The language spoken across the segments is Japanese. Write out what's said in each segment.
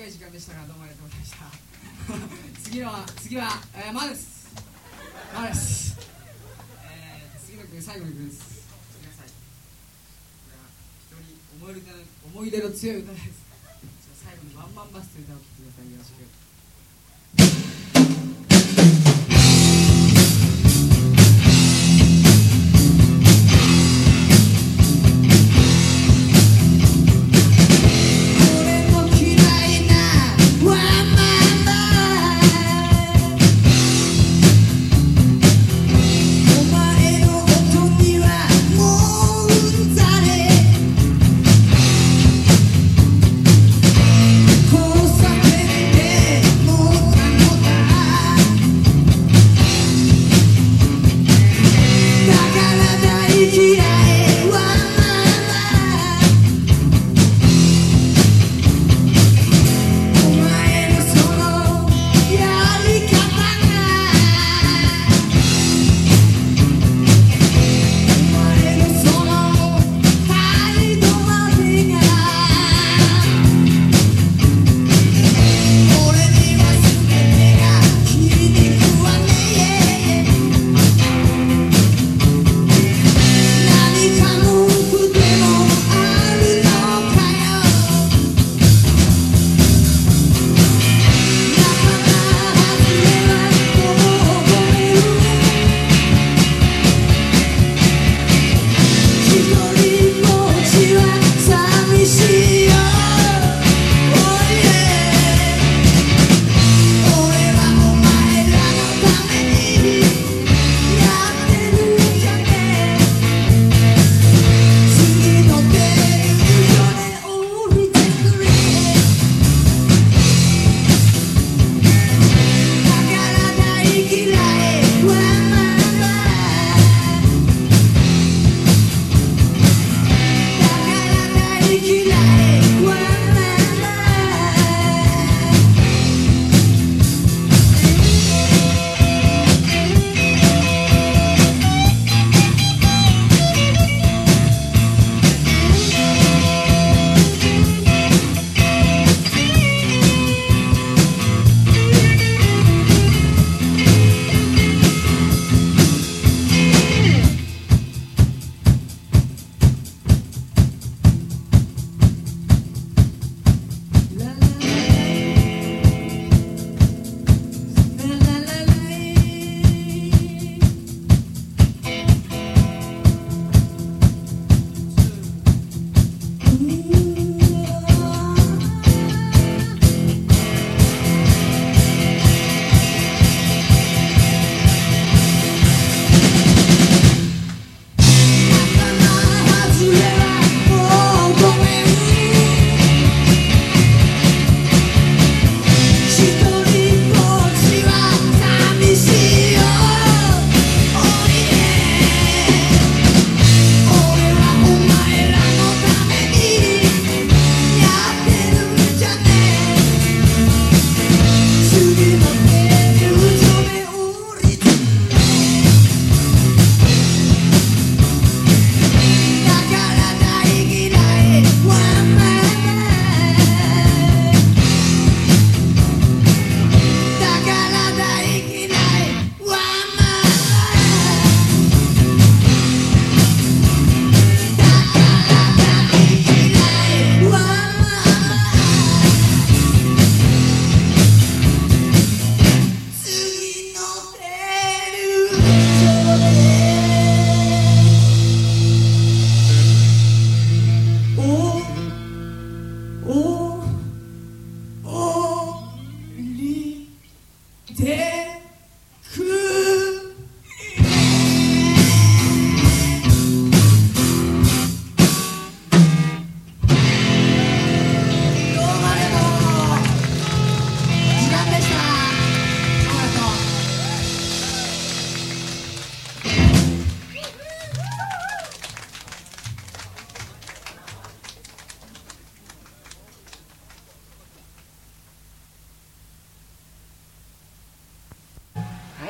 短い時間でしたがどうもありがとうございました。次は次は、えー、マルス。マルス、えー、次の曲最後の曲です。さい。これは思い出の思い出の強い歌です。最後に「ワンマンバス」という歌を聴いてください。よろしく。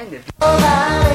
end it.